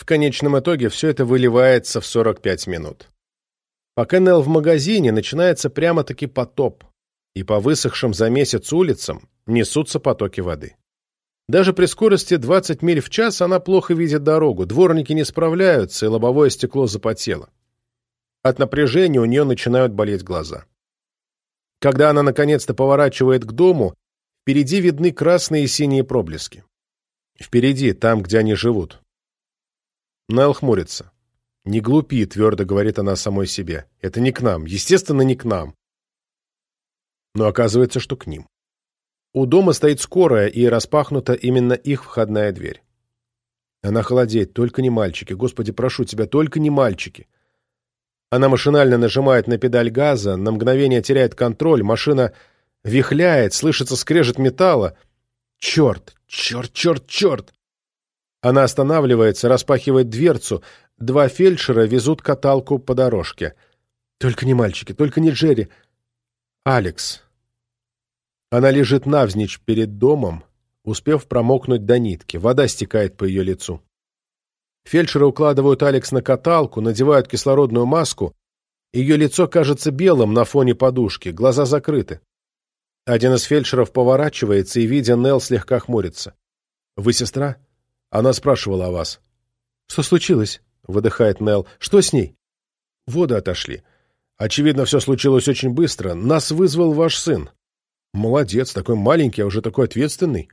В конечном итоге все это выливается в 45 минут. Пока Нелл в магазине, начинается прямо-таки потоп, и по высохшим за месяц улицам несутся потоки воды. Даже при скорости 20 миль в час она плохо видит дорогу, дворники не справляются, и лобовое стекло запотело. От напряжения у нее начинают болеть глаза. Когда она наконец-то поворачивает к дому, впереди видны красные и синие проблески. Впереди, там, где они живут. Найл хмурится. «Не глупи», — твердо говорит она самой себе. «Это не к нам. Естественно, не к нам». Но оказывается, что к ним. У дома стоит скорая, и распахнута именно их входная дверь. Она холодеет. «Только не мальчики. Господи, прошу тебя, только не мальчики». Она машинально нажимает на педаль газа, на мгновение теряет контроль, машина вихляет, слышится скрежет металла. Черт, черт, черт, черт! Она останавливается, распахивает дверцу. Два фельдшера везут каталку по дорожке. Только не мальчики, только не Джерри. Алекс. Она лежит навзничь перед домом, успев промокнуть до нитки. Вода стекает по ее лицу. Фельдшеры укладывают Алекс на каталку, надевают кислородную маску. Ее лицо кажется белым на фоне подушки, глаза закрыты. Один из фельдшеров поворачивается и, видя Нелл, слегка хмурится. «Вы сестра?» Она спрашивала о вас. «Что случилось?» — выдыхает Нелл. «Что с ней?» «Воды отошли. Очевидно, все случилось очень быстро. Нас вызвал ваш сын. Молодец, такой маленький, а уже такой ответственный».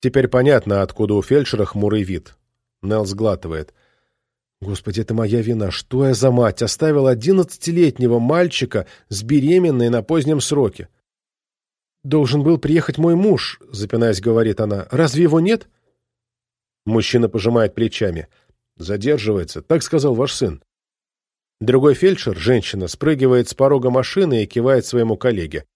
Теперь понятно, откуда у фельдшера хмурый вид. Нелл сглатывает. «Господи, это моя вина. Что я за мать? Оставил одиннадцатилетнего мальчика с беременной на позднем сроке. «Должен был приехать мой муж», — запинаясь, говорит она. «Разве его нет?» Мужчина пожимает плечами. «Задерживается. Так сказал ваш сын». Другой фельдшер, женщина, спрыгивает с порога машины и кивает своему коллеге.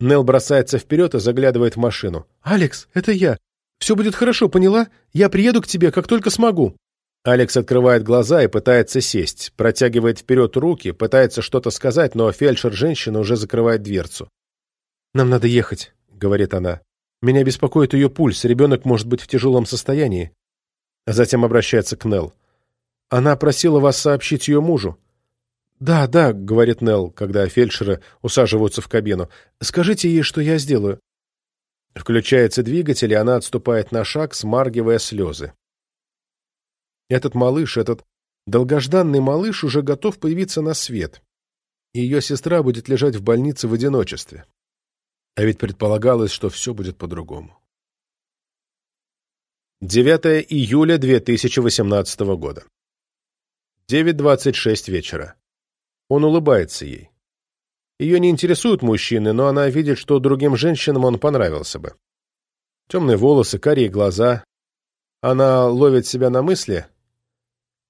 Нел бросается вперед и заглядывает в машину. «Алекс, это я. Все будет хорошо, поняла? Я приеду к тебе, как только смогу». Алекс открывает глаза и пытается сесть, протягивает вперед руки, пытается что-то сказать, но фельдшер женщины уже закрывает дверцу. «Нам надо ехать», — говорит она. «Меня беспокоит ее пульс, ребенок может быть в тяжелом состоянии». Затем обращается к Нелл. «Она просила вас сообщить ее мужу». «Да, да», — говорит Нелл, когда фельдшеры усаживаются в кабину. «Скажите ей, что я сделаю». Включается двигатель, и она отступает на шаг, смаргивая слезы. Этот малыш, этот долгожданный малыш уже готов появиться на свет. И ее сестра будет лежать в больнице в одиночестве. А ведь предполагалось, что все будет по-другому. 9 июля 2018 года. 9.26 вечера. Он улыбается ей. Ее не интересуют мужчины, но она видит, что другим женщинам он понравился бы. Темные волосы, карие глаза. Она ловит себя на мысли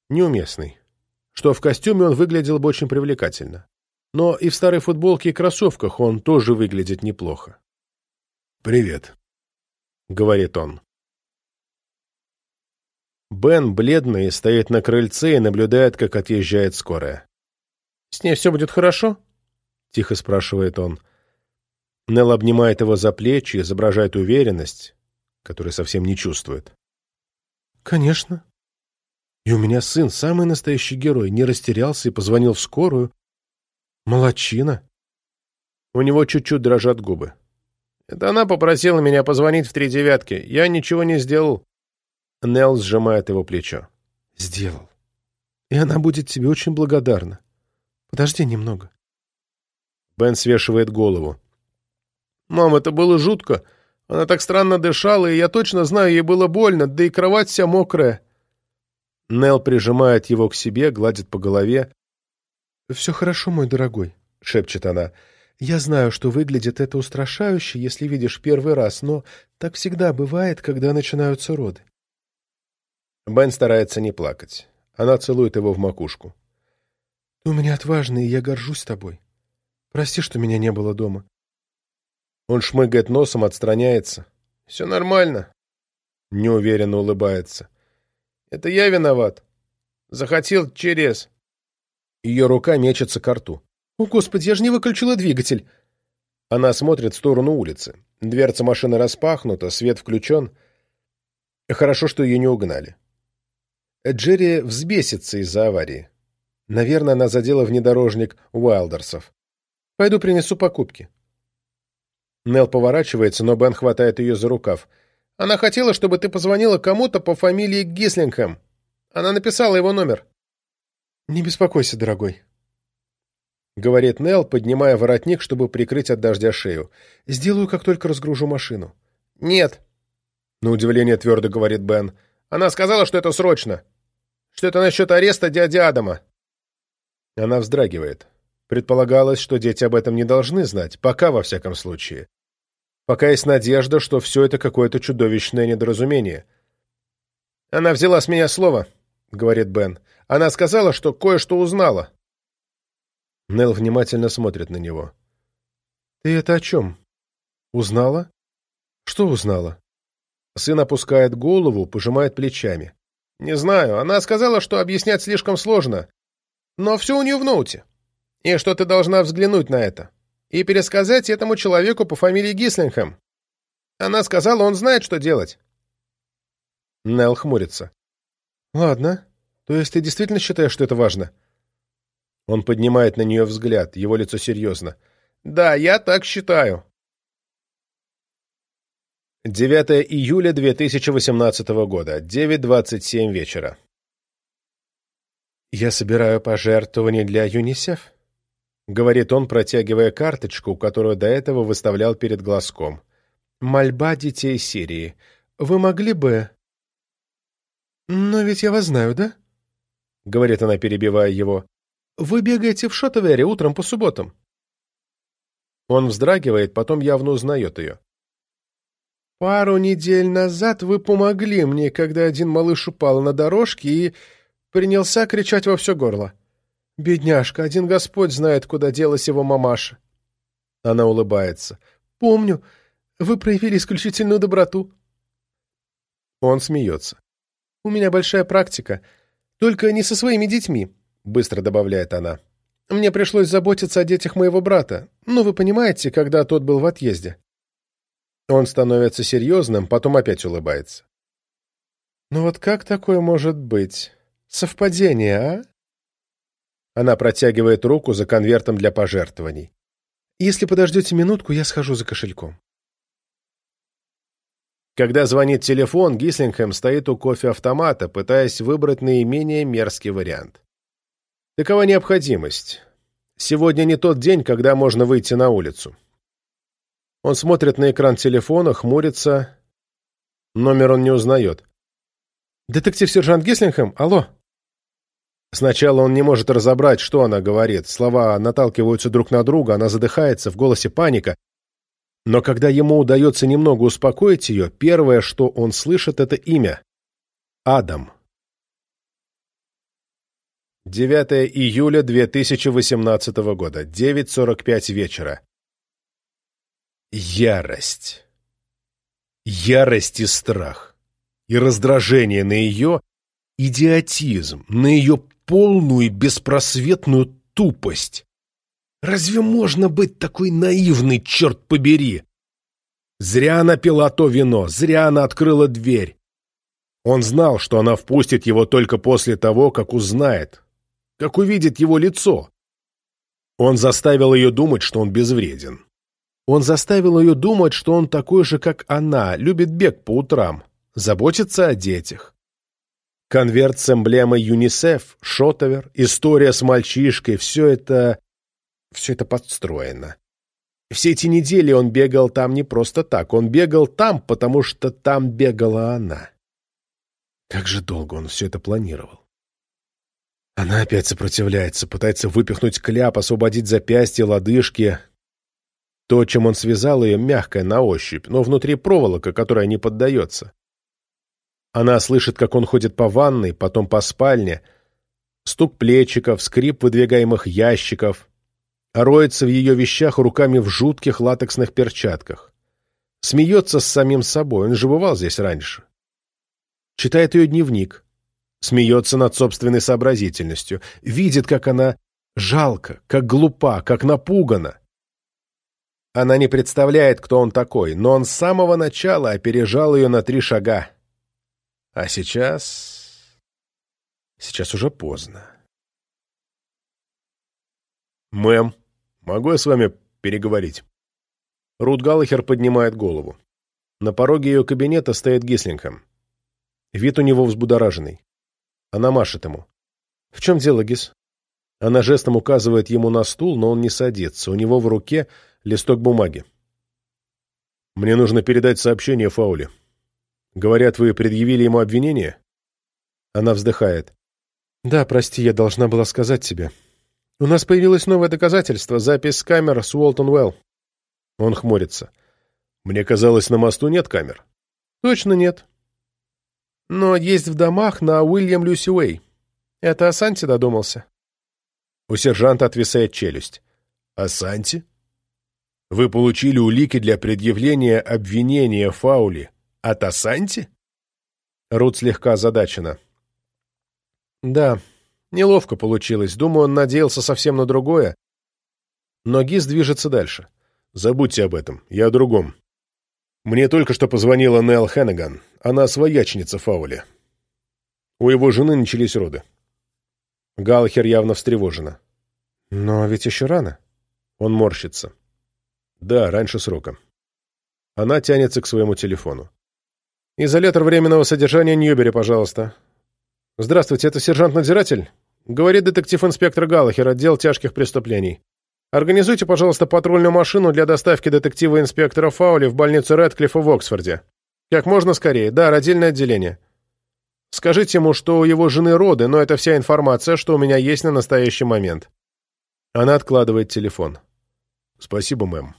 неуместный, что в костюме он выглядел бы очень привлекательно. Но и в старой футболке и кроссовках он тоже выглядит неплохо. «Привет», — говорит он. Бен, бледный, стоит на крыльце и наблюдает, как отъезжает скорая. «С ней все будет хорошо?» — тихо спрашивает он. Нелл обнимает его за плечи, изображает уверенность, которую совсем не чувствует. «Конечно. И у меня сын, самый настоящий герой, не растерялся и позвонил в скорую, Молодчина. У него чуть-чуть дрожат губы. Это она попросила меня позвонить в три девятки. Я ничего не сделал. Нелл сжимает его плечо. Сделал. И она будет тебе очень благодарна. Подожди немного. Бен свешивает голову. Мам, это было жутко. Она так странно дышала, и я точно знаю, ей было больно, да и кровать вся мокрая. Нелл прижимает его к себе, гладит по голове. «Все хорошо, мой дорогой», — шепчет она. «Я знаю, что выглядит это устрашающе, если видишь первый раз, но так всегда бывает, когда начинаются роды». Бен старается не плакать. Она целует его в макушку. «Ты у меня отважный, и я горжусь тобой. Прости, что меня не было дома». Он шмыгает носом, отстраняется. «Все нормально», — неуверенно улыбается. «Это я виноват. Захотел через...» Ее рука мечется к рту. «О, Господи, я же не выключила двигатель!» Она смотрит в сторону улицы. Дверца машины распахнута, свет включен. Хорошо, что ее не угнали. Джерри взбесится из-за аварии. Наверное, она задела внедорожник Уайлдерсов. Пойду принесу покупки. Нел поворачивается, но Бен хватает ее за рукав. Она хотела, чтобы ты позвонила кому-то по фамилии Гислингхэм. Она написала его номер. Не беспокойся, дорогой. Говорит Нел, поднимая воротник, чтобы прикрыть от дождя шею. Сделаю, как только разгружу машину. Нет. На удивление твердо говорит Бен. Она сказала, что это срочно. Что это насчет ареста дяди Адама. Она вздрагивает. Предполагалось, что дети об этом не должны знать, пока, во всяком случае. Пока есть надежда, что все это какое-то чудовищное недоразумение. «Она взяла с меня слово», — говорит Бен. «Она сказала, что кое-что узнала». Нелл внимательно смотрит на него. «Ты это о чем? Узнала? Что узнала?» Сын опускает голову, пожимает плечами. «Не знаю. Она сказала, что объяснять слишком сложно. Но все у нее в ноуте. И что ты должна взглянуть на это. И пересказать этому человеку по фамилии Гислингхэм. Она сказала, он знает, что делать». Нелл хмурится. «Ладно. То есть ты действительно считаешь, что это важно?» Он поднимает на нее взгляд, его лицо серьезно. «Да, я так считаю». 9 июля 2018 года, 9.27 вечера. «Я собираю пожертвования для ЮНИСЕФ», — говорит он, протягивая карточку, которую до этого выставлял перед глазком. «Мольба детей Сирии. Вы могли бы...» «Но ведь я вас знаю, да?» — говорит она, перебивая его. «Вы бегаете в Шотовере утром по субботам». Он вздрагивает, потом явно узнает ее. Пару недель назад вы помогли мне, когда один малыш упал на дорожке и принялся кричать во все горло. Бедняжка, один Господь знает, куда делась его мамаша. Она улыбается. Помню, вы проявили исключительную доброту. Он смеется. У меня большая практика, только не со своими детьми, быстро добавляет она. Мне пришлось заботиться о детях моего брата. Ну, вы понимаете, когда тот был в отъезде. Он становится серьезным, потом опять улыбается. «Ну вот как такое может быть? Совпадение, а?» Она протягивает руку за конвертом для пожертвований. «Если подождете минутку, я схожу за кошельком». Когда звонит телефон, Гислингхэм стоит у кофе-автомата, пытаясь выбрать наименее мерзкий вариант. Такова необходимость. Сегодня не тот день, когда можно выйти на улицу. Он смотрит на экран телефона, хмурится. Номер он не узнает. «Детектив-сержант Гислингхэм? Алло?» Сначала он не может разобрать, что она говорит. Слова наталкиваются друг на друга, она задыхается, в голосе паника. Но когда ему удается немного успокоить ее, первое, что он слышит, это имя. Адам. 9 июля 2018 года, 9.45 вечера. Ярость. Ярость и страх. И раздражение на ее идиотизм, на ее полную и беспросветную тупость. Разве можно быть такой наивной, черт побери? Зря она пила то вино, зря она открыла дверь. Он знал, что она впустит его только после того, как узнает, как увидит его лицо. Он заставил ее думать, что он безвреден. Он заставил ее думать, что он такой же, как она, любит бег по утрам, заботится о детях. Конверт с эмблемой ЮНИСЕФ, Шотовер, история с мальчишкой — все это... все это подстроено. Все эти недели он бегал там не просто так. Он бегал там, потому что там бегала она. Как же долго он все это планировал. Она опять сопротивляется, пытается выпихнуть кляп, освободить запястье, лодыжки, то, чем он связал ее, мягкое на ощупь, но внутри проволока, которая не поддается. Она слышит, как он ходит по ванной, потом по спальне, стук плечиков, скрип выдвигаемых ящиков, роется в ее вещах руками в жутких латексных перчатках. Смеется с самим собой, он же бывал здесь раньше. Читает ее дневник, смеется над собственной сообразительностью, видит, как она жалко, как глупа, как напугана. Она не представляет, кто он такой, но он с самого начала опережал ее на три шага. А сейчас... Сейчас уже поздно. «Мэм, могу я с вами переговорить?» Рут Галлахер поднимает голову. На пороге ее кабинета стоит Гислингхэм. Вид у него взбудораженный. Она машет ему. «В чем дело, Гис?» Она жестом указывает ему на стул, но он не садится. У него в руке листок бумаги. «Мне нужно передать сообщение Фауле. Говорят, вы предъявили ему обвинение?» Она вздыхает. «Да, прости, я должна была сказать тебе. У нас появилось новое доказательство, запись с камер с Уолтон Уэлл». Он хмурится. «Мне казалось, на мосту нет камер». «Точно нет. Но есть в домах на Уильям Люси Уэй. Это Асанти додумался». У сержанта отвисает челюсть. «Асанти? Вы получили улики для предъявления обвинения Фаули от Асанти?» Рут слегка озадачена. «Да, неловко получилось. Думаю, он надеялся совсем на другое. Но Гиз движется дальше. Забудьте об этом. Я о другом. Мне только что позвонила Нелл Хеннеган. Она своячница Фаули. У его жены начались роды. Галхер явно встревожена. «Но ведь еще рано». Он морщится. «Да, раньше срока». Она тянется к своему телефону. «Изолятор временного содержания Ньюбери, пожалуйста». «Здравствуйте, это сержант-надзиратель?» Говорит детектив-инспектор Галлахер, отдел тяжких преступлений. «Организуйте, пожалуйста, патрульную машину для доставки детектива-инспектора Фаули в больницу Рэдклиффа в Оксфорде. Как можно скорее. Да, родильное отделение. Скажите ему, что у его жены роды, но это вся информация, что у меня есть на настоящий момент». Она откладывает телефон. «Спасибо, мэм»,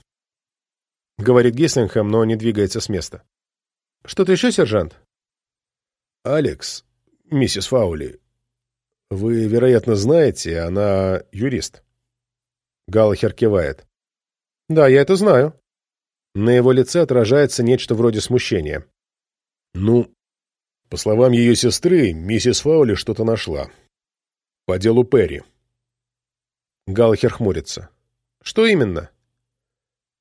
— говорит Гислингхэм, но не двигается с места. «Что-то еще, сержант?» «Алекс, миссис Фаули, вы, вероятно, знаете, она юрист». Галлахер кивает. «Да, я это знаю». На его лице отражается нечто вроде смущения. «Ну, по словам ее сестры, миссис Фаули что-то нашла. По делу Перри». Галлахер хмурится. «Что именно?»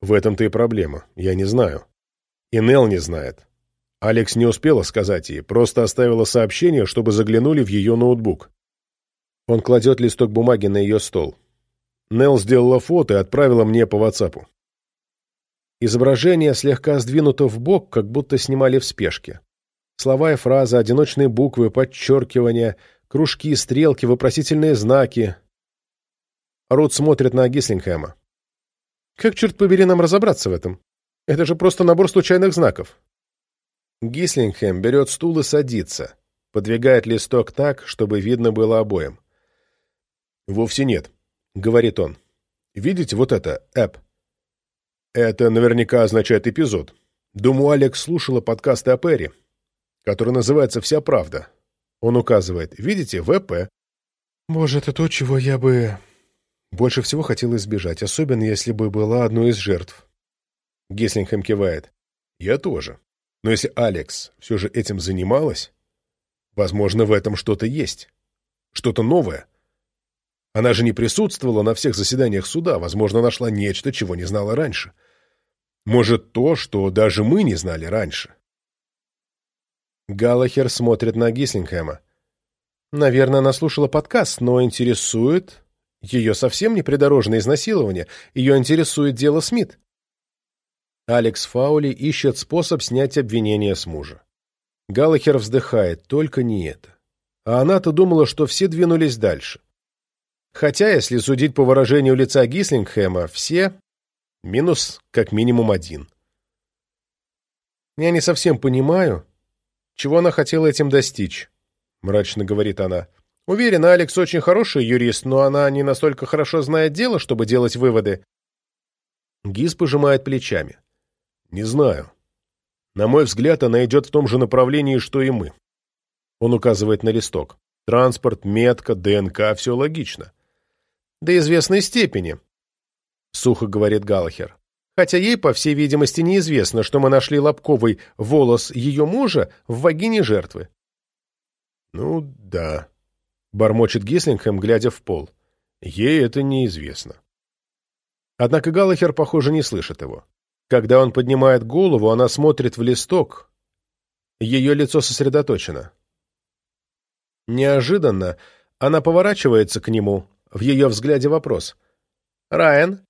«В этом-то и проблема. Я не знаю. И Нелл не знает. Алекс не успела сказать ей, просто оставила сообщение, чтобы заглянули в ее ноутбук. Он кладет листок бумаги на ее стол. Нелл сделала фото и отправила мне по WhatsApp. Изображение слегка сдвинуто в бок, как будто снимали в спешке. Слова и фразы, одиночные буквы, подчеркивания, кружки, стрелки, вопросительные знаки. Рут смотрит на Гислингхэма. «Как, черт побери, нам разобраться в этом? Это же просто набор случайных знаков». Гислингхэм берет стул и садится, подвигает листок так, чтобы видно было обоим. «Вовсе нет», — говорит он. «Видите вот это, эп?» Это наверняка означает эпизод. Думаю, Алекс слушала подкасты о Перри, который называется «Вся правда». Он указывает. Видите, ВП. Боже, это то, чего я бы больше всего хотел избежать, особенно если бы была одной из жертв. Геслингхэм кивает. Я тоже. Но если Алекс все же этим занималась, возможно, в этом что-то есть. Что-то новое. Она же не присутствовала на всех заседаниях суда, возможно, нашла нечто, чего не знала раньше. Может, то, что даже мы не знали раньше. Галлахер смотрит на Гислингхэма. Наверное, она слушала подкаст, но интересует... Ее совсем не придорожное изнасилование, ее интересует дело Смит. Алекс Фаули ищет способ снять обвинение с мужа. Галлахер вздыхает, только не это. А она-то думала, что все двинулись дальше. Хотя, если судить по выражению лица Гислингхэма, все минус как минимум один. «Я не совсем понимаю, чего она хотела этим достичь», — мрачно говорит она. «Уверена, Алекс очень хороший юрист, но она не настолько хорошо знает дело, чтобы делать выводы». Гиз пожимает плечами. «Не знаю. На мой взгляд, она идет в том же направлении, что и мы». Он указывает на листок. Транспорт, метка, ДНК — все логично. До известной степени, — сухо говорит Галахер. Хотя ей, по всей видимости, неизвестно, что мы нашли лобковый волос ее мужа в вагине жертвы. «Ну, да», — бормочет Гислингхэм, глядя в пол. «Ей это неизвестно». Однако Галахер, похоже, не слышит его. Когда он поднимает голову, она смотрит в листок. Ее лицо сосредоточено. Неожиданно она поворачивается к нему, в ее взгляде вопрос. «Райан?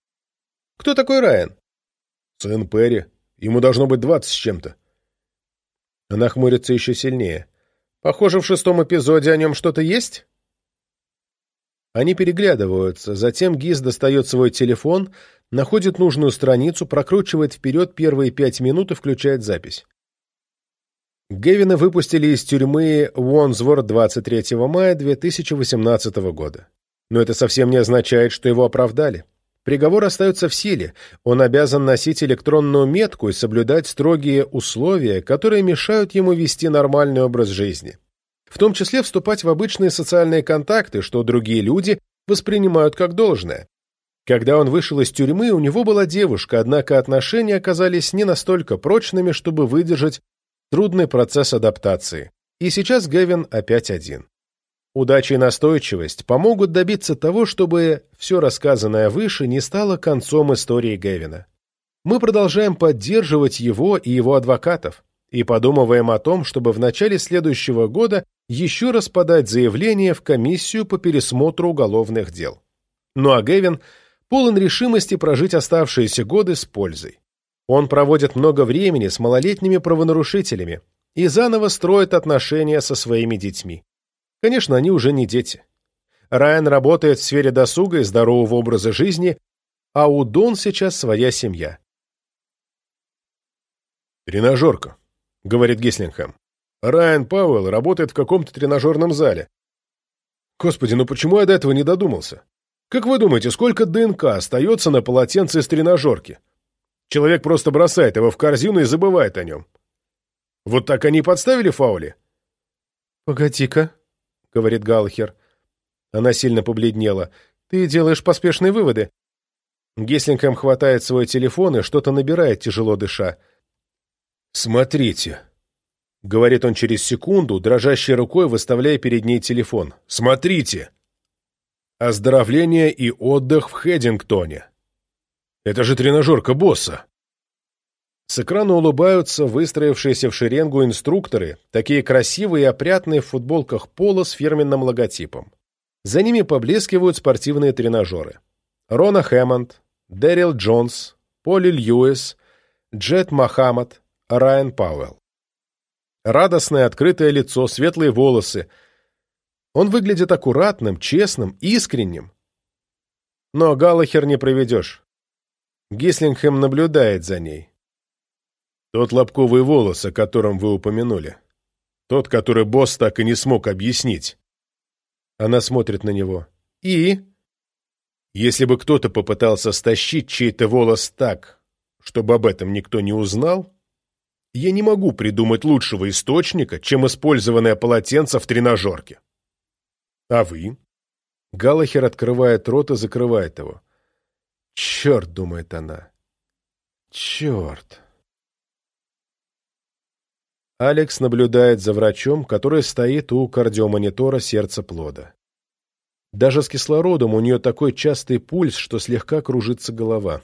Кто такой Райан?» «Сын Перри. Ему должно быть двадцать с чем-то». Она хмурится еще сильнее. «Похоже, в шестом эпизоде о нем что-то есть?» Они переглядываются, затем Гиз достает свой телефон, находит нужную страницу, прокручивает вперед первые пять минут и включает запись. Гевина выпустили из тюрьмы Уонсворт 23 мая 2018 года. Но это совсем не означает, что его оправдали. Приговор остается в силе, он обязан носить электронную метку и соблюдать строгие условия, которые мешают ему вести нормальный образ жизни в том числе вступать в обычные социальные контакты, что другие люди воспринимают как должное. Когда он вышел из тюрьмы, у него была девушка, однако отношения оказались не настолько прочными, чтобы выдержать трудный процесс адаптации. И сейчас Гевин опять один. Удача и настойчивость помогут добиться того, чтобы все рассказанное выше не стало концом истории Гевина. Мы продолжаем поддерживать его и его адвокатов и подумываем о том, чтобы в начале следующего года еще раз подать заявление в комиссию по пересмотру уголовных дел. Ну а Гевин полон решимости прожить оставшиеся годы с пользой. Он проводит много времени с малолетними правонарушителями и заново строит отношения со своими детьми. Конечно, они уже не дети. Райан работает в сфере досуга и здорового образа жизни, а у Дон сейчас своя семья. «Тренажерка», — говорит Гислингхэм. Райан Пауэлл работает в каком-то тренажерном зале. Господи, ну почему я до этого не додумался? Как вы думаете, сколько ДНК остается на полотенце из тренажерки? Человек просто бросает его в корзину и забывает о нем. Вот так они подставили Фаули? «Погоди-ка», — говорит Галлахер. Она сильно побледнела. «Ты делаешь поспешные выводы». Геслингхэм хватает свой телефон и что-то набирает, тяжело дыша. «Смотрите», — говорит он через секунду, дрожащей рукой выставляя перед ней телефон. «Смотрите! Оздоровление и отдых в Хеддингтоне. Это же тренажерка босса!» С экрана улыбаются выстроившиеся в шеренгу инструкторы, такие красивые и опрятные в футболках поло с фирменным логотипом. За ними поблескивают спортивные тренажеры. Рона Хэммонд, Дэрил Джонс, Поли Льюис, Джет Мохаммад, Райан Пауэлл. Радостное открытое лицо, светлые волосы. Он выглядит аккуратным, честным, искренним. Но Галлахер не проведешь. Гислингхэм наблюдает за ней. Тот лобковый волос, о котором вы упомянули. Тот, который босс так и не смог объяснить. Она смотрит на него. И? Если бы кто-то попытался стащить чей-то волос так, чтобы об этом никто не узнал, я не могу придумать лучшего источника, чем использованное полотенце в тренажерке. А вы? Галахер открывает рот и закрывает его. Черт, думает она. Черт. Алекс наблюдает за врачом, который стоит у кардиомонитора сердца плода. Даже с кислородом у нее такой частый пульс, что слегка кружится голова.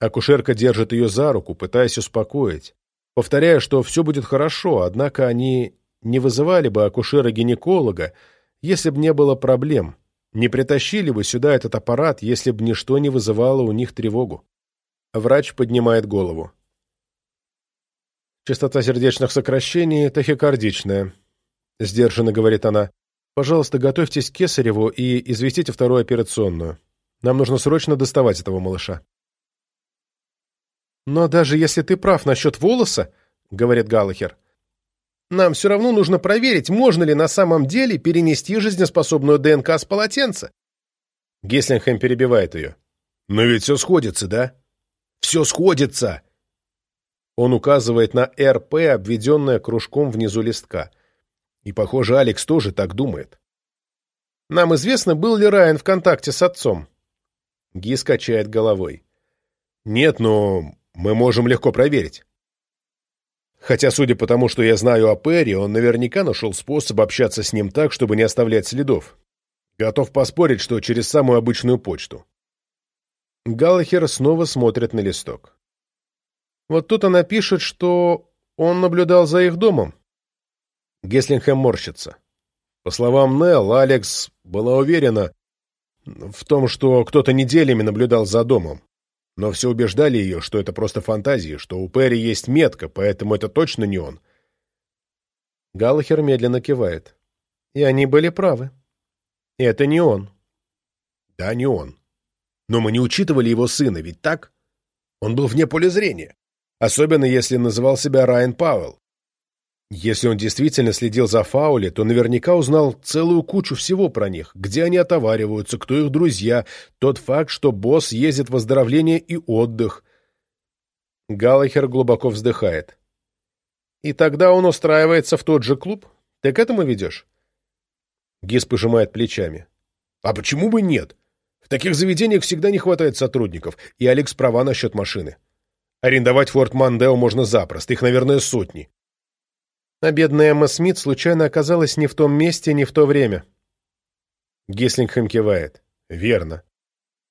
Акушерка держит ее за руку, пытаясь успокоить повторяя, что все будет хорошо, однако они не вызывали бы акушера-гинеколога, если бы не было проблем, не притащили бы сюда этот аппарат, если бы ничто не вызывало у них тревогу. Врач поднимает голову. «Частота сердечных сокращений тахикардичная», — сдержанно говорит она. «Пожалуйста, готовьтесь к Кесареву и известите вторую операционную. Нам нужно срочно доставать этого малыша». «Но даже если ты прав насчет волоса, — говорит Галлахер, — нам все равно нужно проверить, можно ли на самом деле перенести жизнеспособную ДНК с полотенца». Геслингхэм перебивает ее. «Но ведь все сходится, да? Все сходится!» Он указывает на РП, обведенное кружком внизу листка. И, похоже, Алекс тоже так думает. «Нам известно, был ли Райан в контакте с отцом?» Гис качает головой. «Нет, но мы можем легко проверить. Хотя, судя по тому, что я знаю о Перри, он наверняка нашел способ общаться с ним так, чтобы не оставлять следов. Готов поспорить, что через самую обычную почту. Галлахер снова смотрит на листок. Вот тут она пишет, что он наблюдал за их домом. Геслингхэм морщится. По словам Нелл, Алекс была уверена в том, что кто-то неделями наблюдал за домом. Но все убеждали ее, что это просто фантазии, что у Перри есть метка, поэтому это точно не он. Галлахер медленно кивает. И они были правы. И это не он. Да, не он. Но мы не учитывали его сына, ведь так? Он был вне поля зрения. Особенно, если называл себя Райан Пауэлл. Если он действительно следил за Фаули, то наверняка узнал целую кучу всего про них, где они отовариваются, кто их друзья, тот факт, что босс ездит в оздоровление и отдых. Галлахер глубоко вздыхает. И тогда он устраивается в тот же клуб? Ты к этому ведешь? Гис пожимает плечами. А почему бы нет? В таких заведениях всегда не хватает сотрудников, и Алекс права насчет машины. Арендовать Форт Мандео можно запросто, их, наверное, сотни. А бедная Эмма Смит случайно оказалась не в том месте, не в то время. Гислингхэм кивает. Верно.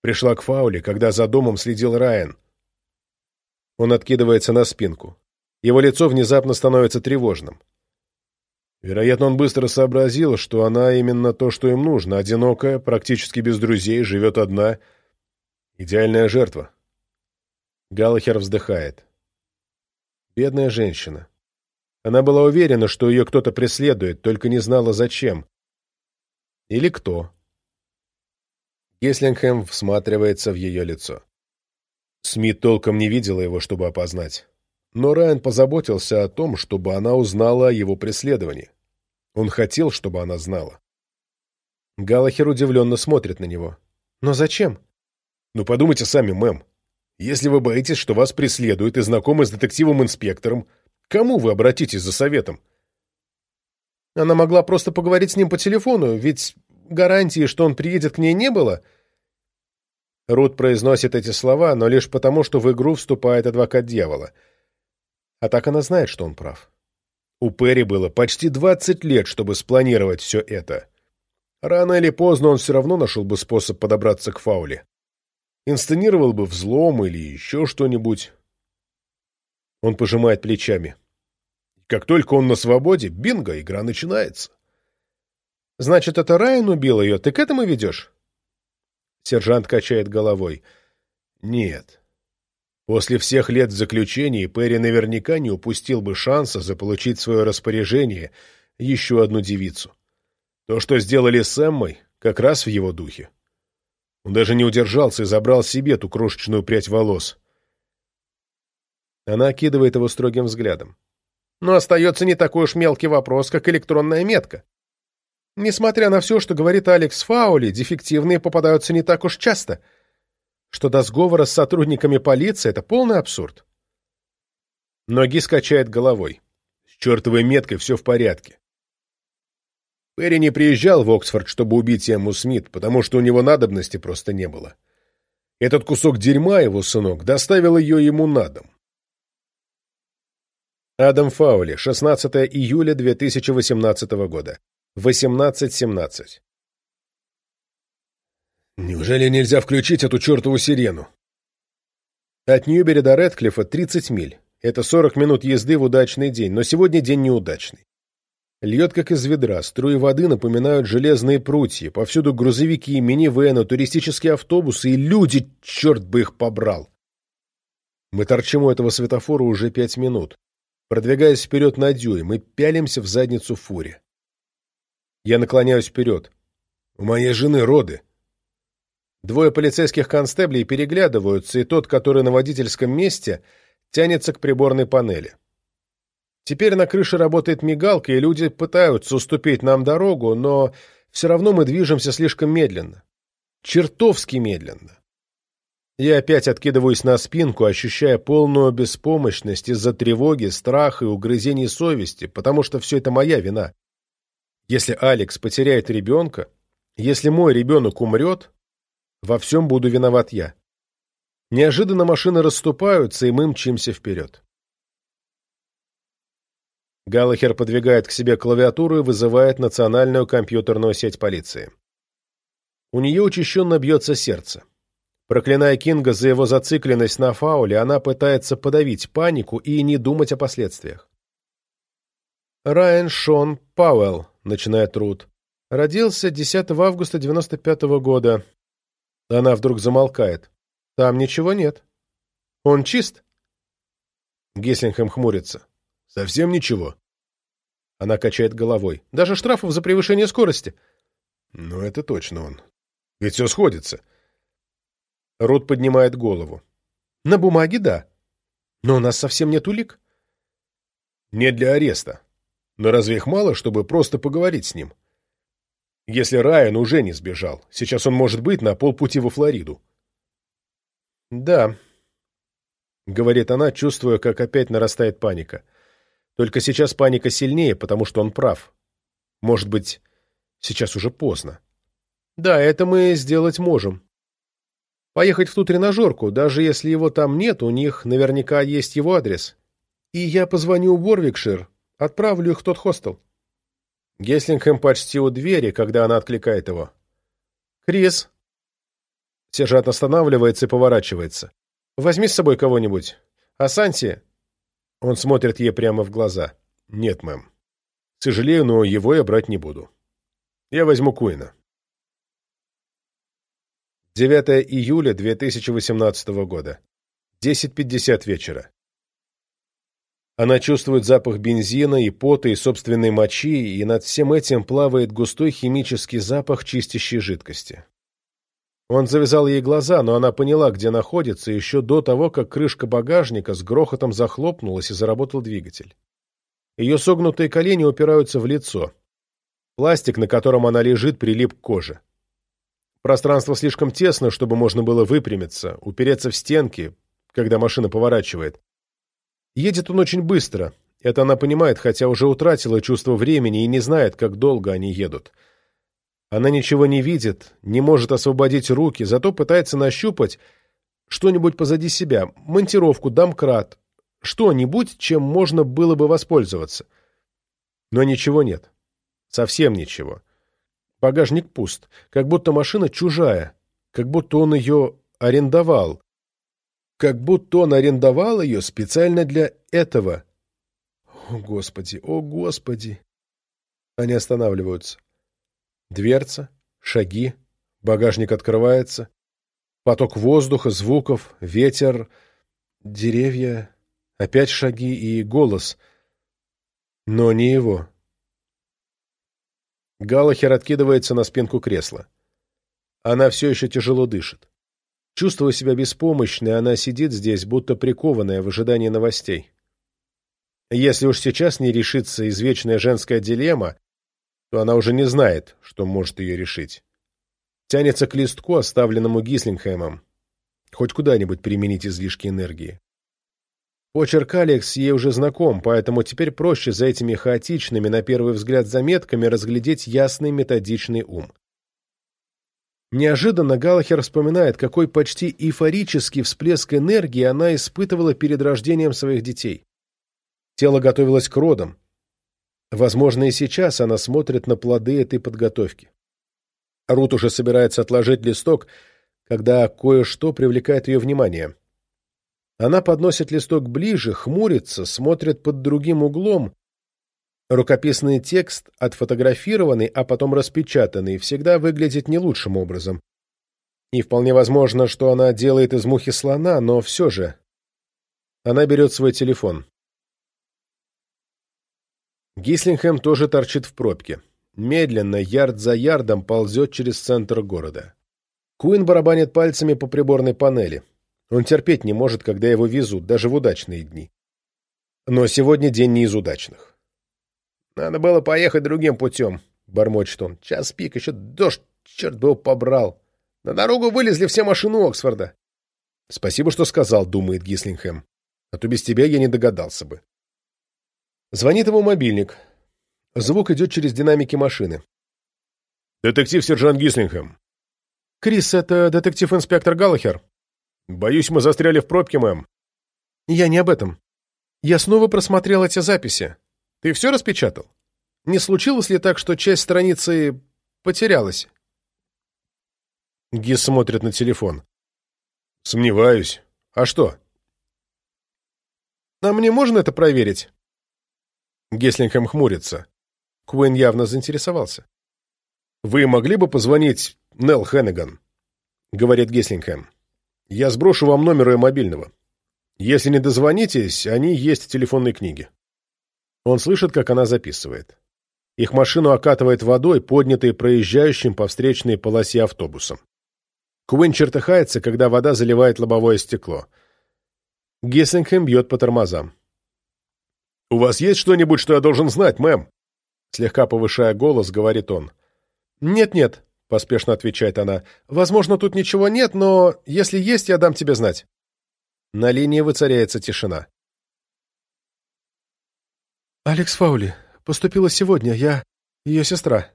Пришла к Фауле, когда за домом следил Райан. Он откидывается на спинку. Его лицо внезапно становится тревожным. Вероятно, он быстро сообразил, что она именно то, что им нужно, одинокая, практически без друзей, живет одна. Идеальная жертва. Галлахер вздыхает. Бедная женщина. Она была уверена, что ее кто-то преследует, только не знала, зачем. Или кто. Геслингхэм всматривается в ее лицо. Смит толком не видела его, чтобы опознать. Но Райан позаботился о том, чтобы она узнала о его преследовании. Он хотел, чтобы она знала. Галахер удивленно смотрит на него. «Но зачем?» «Ну, подумайте сами, мэм. Если вы боитесь, что вас преследуют и знакомы с детективом-инспектором, кому вы обратитесь за советом? Она могла просто поговорить с ним по телефону, ведь гарантии, что он приедет к ней, не было. Рут произносит эти слова, но лишь потому, что в игру вступает адвокат дьявола. А так она знает, что он прав. У Перри было почти 20 лет, чтобы спланировать все это. Рано или поздно он все равно нашел бы способ подобраться к Фауле инсценировал бы взлом или еще что-нибудь. Он пожимает плечами. Как только он на свободе, бинго, игра начинается. Значит, это Райан убил ее, ты к этому ведешь? Сержант качает головой. Нет. После всех лет в заключении Перри наверняка не упустил бы шанса заполучить свое распоряжение еще одну девицу. То, что сделали с Эммой, как раз в его духе. Он даже не удержался и забрал себе ту крошечную прядь волос. Она окидывает его строгим взглядом. Но остается не такой уж мелкий вопрос, как электронная метка. Несмотря на все, что говорит Алекс Фаули, дефективные попадаются не так уж часто. Что до сговора с сотрудниками полиции — это полный абсурд. Ноги скачает головой. С чертовой меткой все в порядке. Перри не приезжал в Оксфорд, чтобы убить Эмму Смит, потому что у него надобности просто не было. Этот кусок дерьма, его сынок, доставил ее ему на дом. Адам Фаули, 16 июля 2018 года, 18.17. Неужели нельзя включить эту чертову сирену? От Ньюбери до Редклифа 30 миль. Это 40 минут езды в удачный день, но сегодня день неудачный. Льет, как из ведра, струи воды напоминают железные прутья, повсюду грузовики, минивены, туристические автобусы и люди, черт бы их побрал. Мы торчим у этого светофора уже пять минут. Продвигаясь вперед на дюйм, мы пялимся в задницу фуре. Я наклоняюсь вперед. У моей жены роды. Двое полицейских констеблей переглядываются, и тот, который на водительском месте, тянется к приборной панели. Теперь на крыше работает мигалка, и люди пытаются уступить нам дорогу, но все равно мы движемся слишком медленно. Чертовски медленно. Я опять откидываюсь на спинку, ощущая полную беспомощность из-за тревоги, страха и угрызений совести, потому что все это моя вина. Если Алекс потеряет ребенка, если мой ребенок умрет, во всем буду виноват я. Неожиданно машины расступаются, и мы мчимся вперед. Галлахер подвигает к себе клавиатуру и вызывает национальную компьютерную сеть полиции. У нее учащенно бьется сердце. Проклиная Кинга за его зацикленность на фауле, она пытается подавить панику и не думать о последствиях. Райан Шон Пауэлл, начинает Рут. Родился 10 августа 95 -го года. Она вдруг замолкает. Там ничего нет. Он чист? Геслингхэм хмурится. Совсем ничего. Она качает головой. Даже штрафов за превышение скорости. Ну, это точно он. Ведь все сходится. Рут поднимает голову. На бумаге, да. Но у нас совсем нет улик. Не для ареста. Но разве их мало, чтобы просто поговорить с ним? Если Райан уже не сбежал, сейчас он может быть на полпути во Флориду. Да, — говорит она, чувствуя, как опять нарастает паника. Только сейчас паника сильнее, потому что он прав. Может быть, сейчас уже поздно. Да, это мы сделать можем. Поехать в ту тренажерку, даже если его там нет, у них наверняка есть его адрес. И я позвоню в Уорвикшир, отправлю их в тот хостел. Геслингхэм почти у двери, когда она откликает его. «Крис!» Сержант останавливается и поворачивается. «Возьми с собой кого-нибудь. А Санси...» Он смотрит ей прямо в глаза. «Нет, мэм. Сожалею, но его я брать не буду. Я возьму Куина». 9 июля 2018 года. 10.50 вечера. Она чувствует запах бензина и пота и собственной мочи, и над всем этим плавает густой химический запах чистящей жидкости. Он завязал ей глаза, но она поняла, где находится, еще до того, как крышка багажника с грохотом захлопнулась и заработал двигатель. Ее согнутые колени упираются в лицо. Пластик, на котором она лежит, прилип к коже. Пространство слишком тесно, чтобы можно было выпрямиться, упереться в стенки, когда машина поворачивает. Едет он очень быстро. Это она понимает, хотя уже утратила чувство времени и не знает, как долго они едут. Она ничего не видит, не может освободить руки, зато пытается нащупать что-нибудь позади себя, монтировку, домкрат, что-нибудь, чем можно было бы воспользоваться. Но ничего нет. Совсем ничего. Багажник пуст, как будто машина чужая, как будто он ее арендовал, как будто он арендовал ее специально для этого. О, Господи, о, Господи! Они останавливаются. Дверца, шаги, багажник открывается, поток воздуха, звуков, ветер, деревья, опять шаги и голос. Но не его. Галахер откидывается на спинку кресла. Она все еще тяжело дышит. Чувствуя себя беспомощной, она сидит здесь, будто прикованная в ожидании новостей. Если уж сейчас не решится извечная женская дилемма, то она уже не знает, что может ее решить. Тянется к листку, оставленному Гислингхэмом. Хоть куда-нибудь применить излишки энергии. Почерк Алекс ей уже знаком, поэтому теперь проще за этими хаотичными, на первый взгляд, заметками разглядеть ясный методичный ум. Неожиданно Галахер вспоминает, какой почти эйфорический всплеск энергии она испытывала перед рождением своих детей. Тело готовилось к родам. Возможно, и сейчас она смотрит на плоды этой подготовки. Рут уже собирается отложить листок, когда кое-что привлекает ее внимание. Она подносит листок ближе, хмурится, смотрит под другим углом. Рукописный текст, отфотографированный, а потом распечатанный, всегда выглядит не лучшим образом. И вполне возможно, что она делает из мухи слона, но все же. Она берет свой телефон. Гислингхэм тоже торчит в пробке. Медленно, ярд за ярдом, ползет через центр города. Куин барабанит пальцами по приборной панели. Он терпеть не может, когда его везут, даже в удачные дни. Но сегодня день не из удачных. «Надо было поехать другим путем», — бормочет он. «Час пик, еще дождь, черт бы его побрал. На дорогу вылезли все машины Оксфорда». «Спасибо, что сказал», — думает Гислингхэм. «А то без тебя я не догадался бы». Звонит ему мобильник. Звук идет через динамики машины. «Детектив-сержант Гислингхэм». «Крис, это детектив-инспектор Галлахер». «Боюсь, мы застряли в пробке, мэм». «Я не об этом. Я снова просмотрел эти записи. Ты все распечатал? Не случилось ли так, что часть страницы потерялась?» Гис смотрит на телефон. «Сомневаюсь. А что?» «А мне можно это проверить?» Геслингхэм хмурится. Куин явно заинтересовался. «Вы могли бы позвонить Нелл Хеннеган?» — говорит Геслингхэм. «Я сброшу вам номер ее мобильного. Если не дозвонитесь, они есть в телефонной книге». Он слышит, как она записывает. Их машину окатывает водой, поднятой проезжающим по встречной полосе автобусом. Куин чертыхается, когда вода заливает лобовое стекло. Гессингхэм бьет по тормозам. «У вас есть что-нибудь, что я должен знать, мэм?» Слегка повышая голос, говорит он. «Нет-нет», — поспешно отвечает она. «Возможно, тут ничего нет, но если есть, я дам тебе знать». На линии воцаряется тишина. «Алекс Фаули поступила сегодня. Я ее сестра».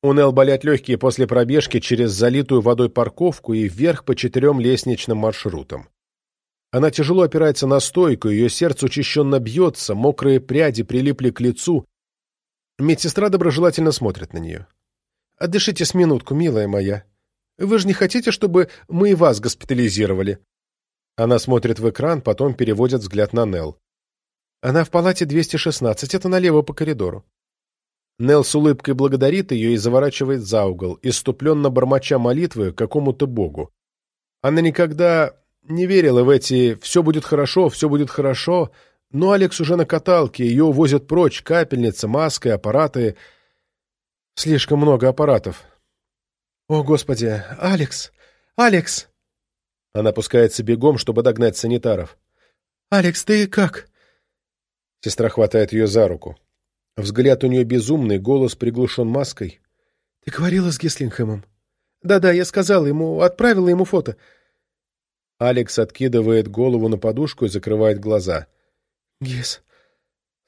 У Нелл болят легкие после пробежки через залитую водой парковку и вверх по четырем лестничным маршрутам. Она тяжело опирается на стойку, ее сердце учащенно бьется, мокрые пряди прилипли к лицу. Медсестра доброжелательно смотрит на нее. «Отдышите с минутку, милая моя. Вы же не хотите, чтобы мы и вас госпитализировали?» Она смотрит в экран, потом переводит взгляд на Нелл. «Она в палате 216, это налево по коридору. Нел с улыбкой благодарит ее и заворачивает за угол, иступленно бормоча молитвы какому-то богу. Она никогда не верила в эти «все будет хорошо, все будет хорошо», но Алекс уже на каталке, ее увозят прочь, капельница, маска, аппараты. Слишком много аппаратов. «О, Господи! Алекс! Алекс!» Она опускается бегом, чтобы догнать санитаров. «Алекс, ты как?» Сестра хватает ее за руку. Взгляд у нее безумный, голос приглушен маской. — Ты говорила с Гислингхэмом? Да — Да-да, я сказала ему, отправила ему фото. Алекс откидывает голову на подушку и закрывает глаза. — Гис,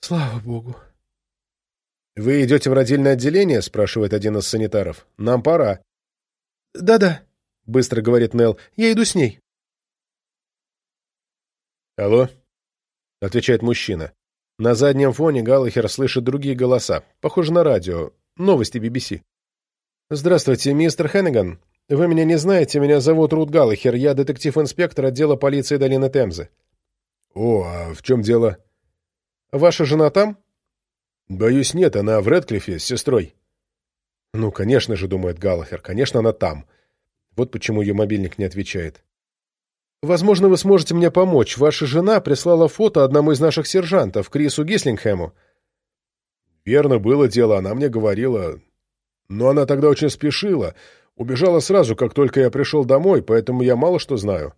слава богу. — Вы идете в родильное отделение? — спрашивает один из санитаров. — Нам пора. Да — Да-да, — быстро говорит Нелл. — Я иду с ней. — Алло? — отвечает мужчина. На заднем фоне Галлахер слышит другие голоса. Похоже на радио. Новости BBC. «Здравствуйте, мистер Хенниган. Вы меня не знаете, меня зовут Рут Галлахер, я детектив-инспектор отдела полиции долины Темзы». «О, а в чем дело?» «Ваша жена там?» «Боюсь, нет, она в Редклифе с сестрой». «Ну, конечно же, — думает Галлахер, — конечно, она там. Вот почему ее мобильник не отвечает. Возможно, вы сможете мне помочь. Ваша жена прислала фото одному из наших сержантов, Крису Гислингхэму. Верно было дело, она мне говорила. Но она тогда очень спешила. Убежала сразу, как только я пришел домой, поэтому я мало что знаю.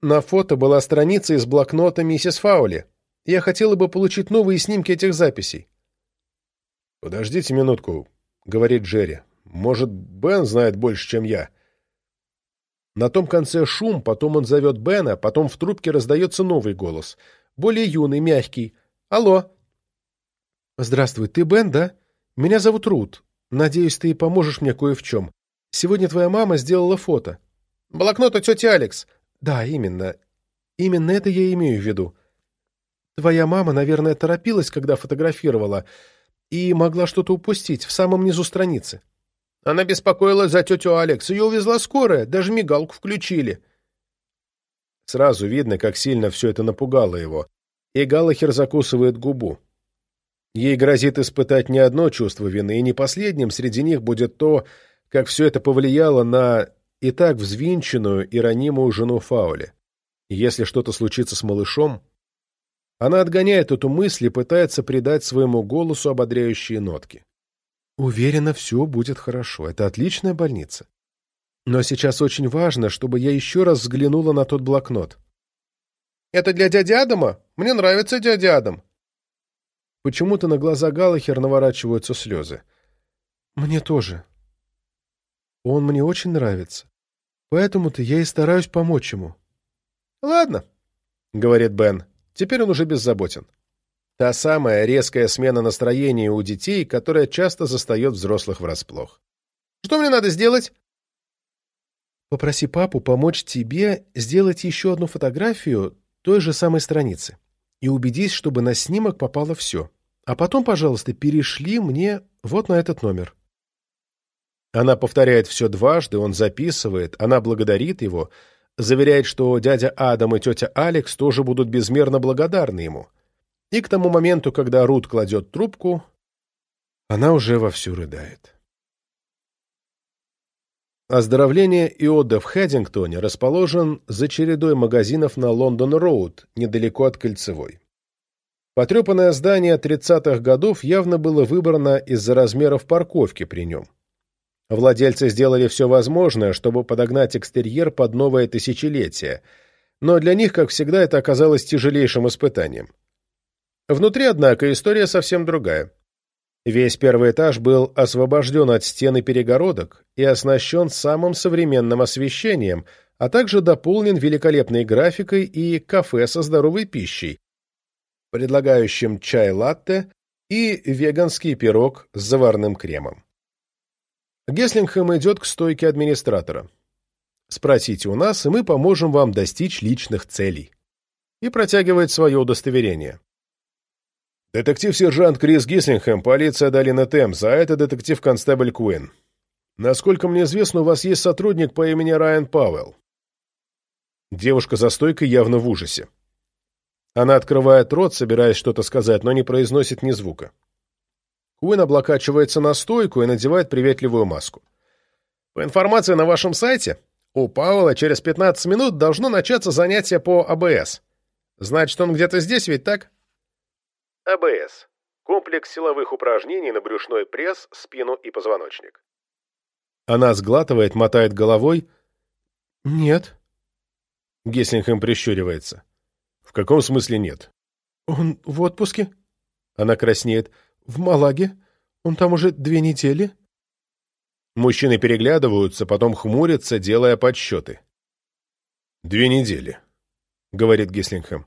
На фото была страница из блокнота миссис Фаули. Я хотела бы получить новые снимки этих записей. «Подождите минутку», — говорит Джерри. «Может, Бен знает больше, чем я». На том конце шум, потом он зовет Бена, потом в трубке раздается новый голос. Более юный, мягкий. «Алло!» «Здравствуй, ты Бен, да? Меня зовут Рут. Надеюсь, ты поможешь мне кое в чем. Сегодня твоя мама сделала фото». «Блокнот у тети Алекс». «Да, именно. Именно это я имею в виду. Твоя мама, наверное, торопилась, когда фотографировала, и могла что-то упустить в самом низу страницы. Она беспокоилась за тетю Алекс. Ее увезла скорая, даже мигалку включили. Сразу видно, как сильно все это напугало его. И Галлахер закусывает губу. Ей грозит испытать не одно чувство вины, и не последним среди них будет то, как все это повлияло на и так взвинченную и ранимую жену Фаули. если что-то случится с малышом, она отгоняет эту мысль и пытается придать своему голосу ободряющие нотки. Уверена, все будет хорошо. Это отличная больница. Но сейчас очень важно, чтобы я еще раз взглянула на тот блокнот. «Это для дяди Адама? Мне нравится дядя Адам». Почему-то на глаза Галлахер наворачиваются слезы. «Мне тоже. Он мне очень нравится. Поэтому-то я и стараюсь помочь ему». «Ладно», — говорит Бен. Теперь он уже беззаботен. Та самая резкая смена настроения у детей, которая часто застает взрослых врасплох. «Что мне надо сделать?» «Попроси папу помочь тебе сделать еще одну фотографию той же самой страницы и убедись, чтобы на снимок попало все. А потом, пожалуйста, перешли мне вот на этот номер». Она повторяет все дважды, он записывает, она благодарит его, заверяет, что дядя Адам и тетя Алекс тоже будут безмерно благодарны ему. И к тому моменту, когда Рут кладет трубку, она уже вовсю рыдает. Оздоровление и отдых в Хэддингтоне расположен за чередой магазинов на Лондон-Роуд, недалеко от Кольцевой. Потрепанное здание 30-х годов явно было выбрано из-за размеров парковки при нем. Владельцы сделали все возможное, чтобы подогнать экстерьер под новое тысячелетие, но для них, как всегда, это оказалось тяжелейшим испытанием. Внутри, однако, история совсем другая. Весь первый этаж был освобожден от стен и перегородок и оснащен самым современным освещением, а также дополнен великолепной графикой и кафе со здоровой пищей, предлагающим чай-латте и веганский пирог с заварным кремом. Геслингхэм идет к стойке администратора. Спросите у нас, и мы поможем вам достичь личных целей. И протягивает свое удостоверение. Детектив-сержант Крис Гислингхэм, полиция долины Темс, а это детектив-констебль Куин. Насколько мне известно, у вас есть сотрудник по имени Райан Пауэлл. Девушка за стойкой явно в ужасе. Она открывает рот, собираясь что-то сказать, но не произносит ни звука. Куин облокачивается на стойку и надевает приветливую маску. По информации на вашем сайте, у Пауэлла через 15 минут должно начаться занятие по АБС. Значит, он где-то здесь ведь так? АБС. Комплекс силовых упражнений на брюшной пресс, спину и позвоночник. Она сглатывает, мотает головой. «Нет». Геслингхэм прищуривается. «В каком смысле нет?» «Он в отпуске?» Она краснеет. «В Малаге? Он там уже две недели?» Мужчины переглядываются, потом хмурятся, делая подсчеты. «Две недели», — говорит Гислингхэм.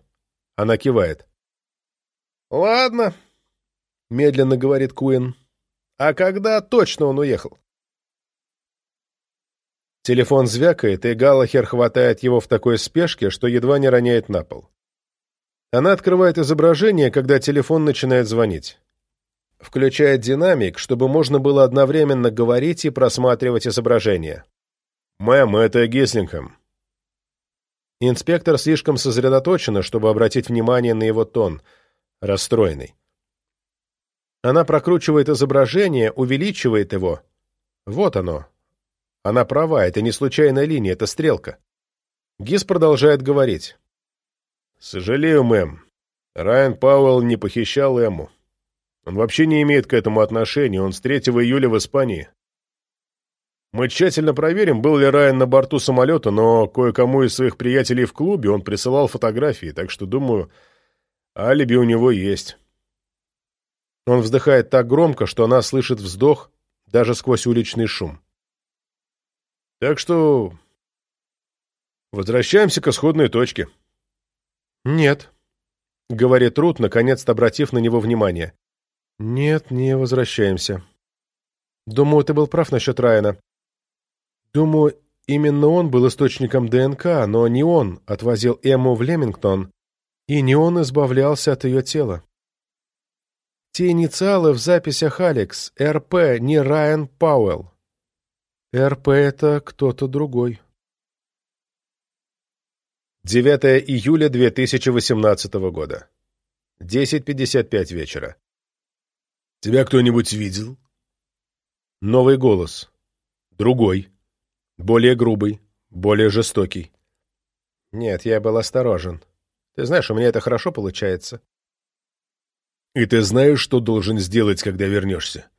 Она кивает. «Ладно», — медленно говорит Куин. «А когда точно он уехал?» Телефон звякает, и Галлахер хватает его в такой спешке, что едва не роняет на пол. Она открывает изображение, когда телефон начинает звонить. Включает динамик, чтобы можно было одновременно говорить и просматривать изображение. «Мэм, это Гислингхэм». Инспектор слишком сосредоточена, чтобы обратить внимание на его тон, расстроенный. Она прокручивает изображение, увеличивает его. Вот оно. Она права, это не случайная линия, это стрелка. Гис продолжает говорить. «Сожалею, мэм. Райан Пауэлл не похищал Эму. Он вообще не имеет к этому отношения, он с 3 июля в Испании. Мы тщательно проверим, был ли Райан на борту самолета, но кое-кому из своих приятелей в клубе он присылал фотографии, так что, думаю, алиби у него есть. Он вздыхает так громко, что она слышит вздох даже сквозь уличный шум. Так что возвращаемся к исходной точке. Нет, — говорит Рут, наконец-то обратив на него внимание. «Нет, не возвращаемся. Думаю, ты был прав насчет Райана. Думаю, именно он был источником ДНК, но не он отвозил Эмму в Лемингтон, и не он избавлялся от ее тела. Те инициалы в записях Алекс, РП, не Райан Пауэлл. РП — это кто-то другой». 9 июля 2018 года. 10.55 вечера. Тебя кто-нибудь видел? Новый голос. Другой. Более грубый. Более жестокий. Нет, я был осторожен. Ты знаешь, у меня это хорошо получается. И ты знаешь, что должен сделать, когда вернешься?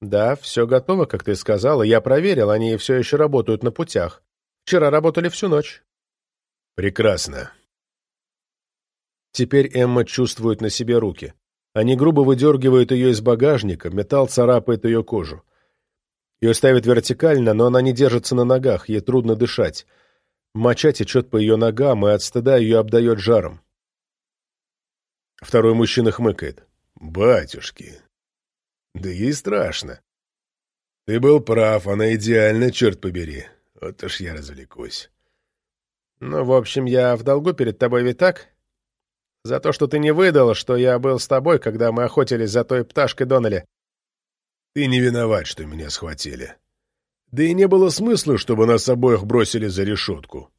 Да, все готово, как ты сказала. Я проверил, они все еще работают на путях. Вчера работали всю ночь. Прекрасно. Теперь Эмма чувствует на себе руки. Они грубо выдергивают ее из багажника, металл царапает ее кожу. Ее ставят вертикально, но она не держится на ногах, ей трудно дышать. Моча течет по ее ногам, и от стыда ее обдает жаром. Второй мужчина хмыкает. «Батюшки! Да ей страшно. Ты был прав, она идеальна, черт побери. Вот уж я развлекусь». «Ну, в общем, я в долгу перед тобой ведь так?» За то, что ты не выдал, что я был с тобой, когда мы охотились за той пташкой Доннелли. Ты не виноват, что меня схватили. Да и не было смысла, чтобы нас обоих бросили за решетку.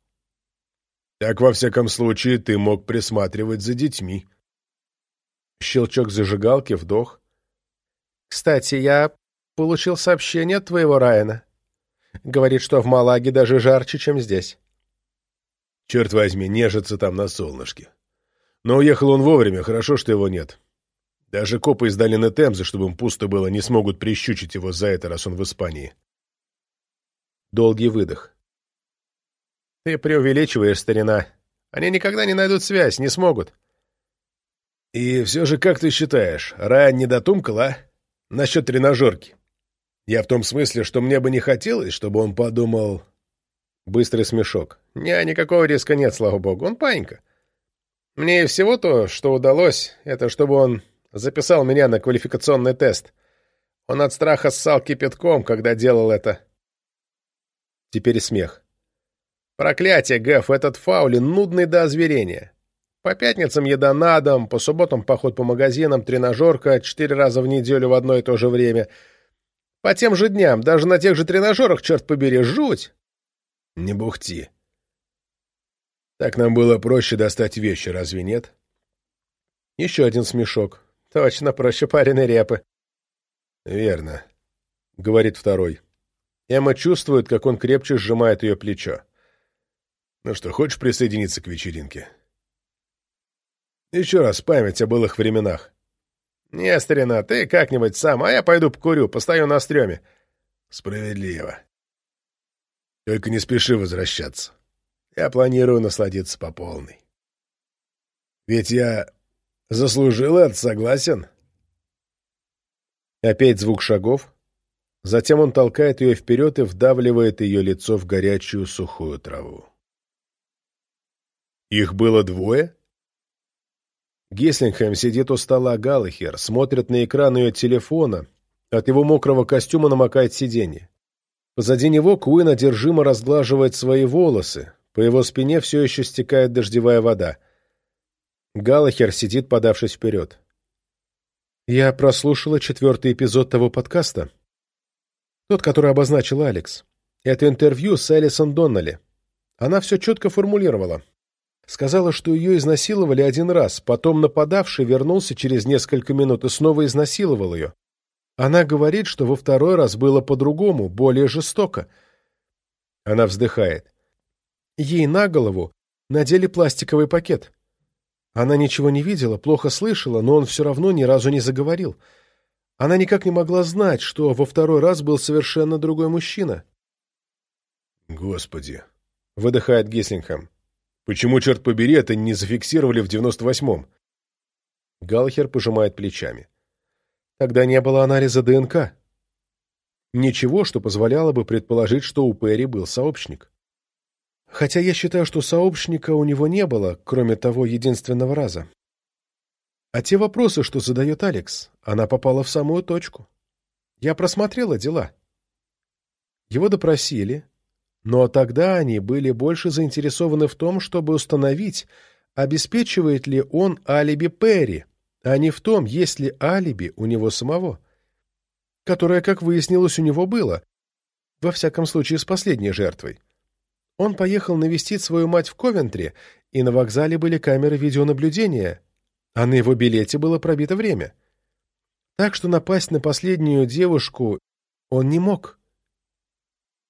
Так, во всяком случае, ты мог присматривать за детьми. Щелчок зажигалки, вдох. «Кстати, я получил сообщение от твоего Райана. Говорит, что в Малаге даже жарче, чем здесь». «Черт возьми, нежится там на солнышке. Но уехал он вовремя, хорошо, что его нет. Даже копы из долины Темзы, чтобы им пусто было, не смогут прищучить его за это, раз он в Испании». Долгий выдох. «Ты преувеличиваешь, старина. Они никогда не найдут связь, не смогут». «И все же, как ты считаешь, Райан не дотумкал, а? Насчет тренажерки. Я в том смысле, что мне бы не хотелось, чтобы он подумал...» Быстрый смешок. «Не, никакого риска нет, слава богу. Он панька. Мне всего то, что удалось, это чтобы он записал меня на квалификационный тест. Он от страха ссал кипятком, когда делал это». Теперь смех. «Проклятие, Гэф, этот Фаули нудный до озверения. По пятницам еда на дом, по субботам поход по магазинам, тренажерка четыре раза в неделю в одно и то же время. По тем же дням, даже на тех же тренажерах, черт побери, жуть!» «Не бухти. Так нам было проще достать вещи, разве нет?» Еще один смешок. «Точно, проще пареной репы». «Верно», — говорит второй. Эмма чувствует, как он крепче сжимает ее плечо. «Ну что, хочешь присоединиться к вечеринке?» Еще раз память о былых временах. «Не, старина, ты как-нибудь сам, а я пойду покурю, постою на стреме». «Справедливо. Только не спеши возвращаться. Я планирую насладиться по полной. Ведь я заслужил это, согласен?» Опять звук шагов, Затем он толкает ее вперед и вдавливает ее лицо в горячую сухую траву. «Их было двое?» Геслингхэм сидит у стола Галлахер, смотрит на экран ее телефона, от его мокрого костюма намокает сиденье. Позади него Куин одержимо разглаживает свои волосы, по его спине все еще стекает дождевая вода. Галлахер сидит, подавшись вперед. «Я прослушала четвертый эпизод того подкаста», тот, который обозначил Алекс. Это интервью с Элисон Доннелли. Она все четко формулировала. Сказала, что ее изнасиловали один раз, потом нападавший вернулся через несколько минут и снова изнасиловал ее. Она говорит, что во второй раз было по-другому, более жестоко. Она вздыхает. Ей на голову надели пластиковый пакет. Она ничего не видела, плохо слышала, но он все равно ни разу не заговорил. Она никак не могла знать, что во второй раз был совершенно другой мужчина. «Господи!» — выдыхает Гислингхэм. «Почему, черт побери, это не зафиксировали в девяносто восьмом?» Галхер пожимает плечами. «Тогда не было анализа ДНК. Ничего, что позволяло бы предположить, что у Перри был сообщник. Хотя я считаю, что сообщника у него не было, кроме того единственного раза. А те вопросы, что задает Алекс, она попала в самую точку. Я просмотрела дела. Его допросили, но тогда они были больше заинтересованы в том, чтобы установить, обеспечивает ли он алиби Перри, а не в том, есть ли алиби у него самого, которое, как выяснилось, у него было, во всяком случае с последней жертвой. Он поехал навестить свою мать в Ковентри, и на вокзале были камеры видеонаблюдения, а на его билете было пробито время. Так что напасть на последнюю девушку он не мог.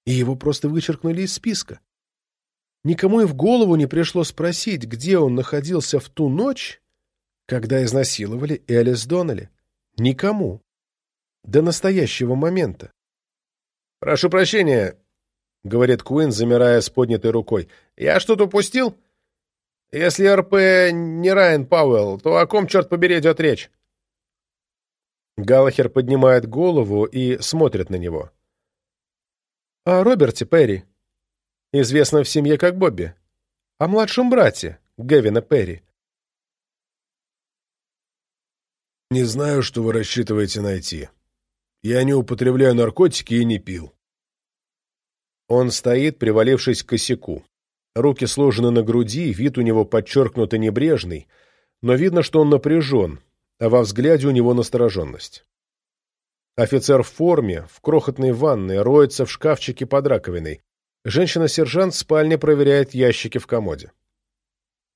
И его просто вычеркнули из списка. Никому и в голову не пришло спросить, где он находился в ту ночь, когда изнасиловали Элис Доннелли. Никому. До настоящего момента. «Прошу прощения», — говорит Куин, замирая с поднятой рукой. «Я что-то упустил?» Если РП не Райан Пауэлл, то о ком, черт побери, идет речь? Галлахер поднимает голову и смотрит на него. О Роберте Перри, известном в семье как Бобби, о младшем брате Гевина Перри. Не знаю, что вы рассчитываете найти. Я не употребляю наркотики и не пил. Он стоит, привалившись к косяку. Руки сложены на груди, вид у него подчеркнуто небрежный, но видно, что он напряжен, а во взгляде у него настороженность. Офицер в форме, в крохотной ванной, роется в шкафчике под раковиной. Женщина-сержант в спальне проверяет ящики в комоде.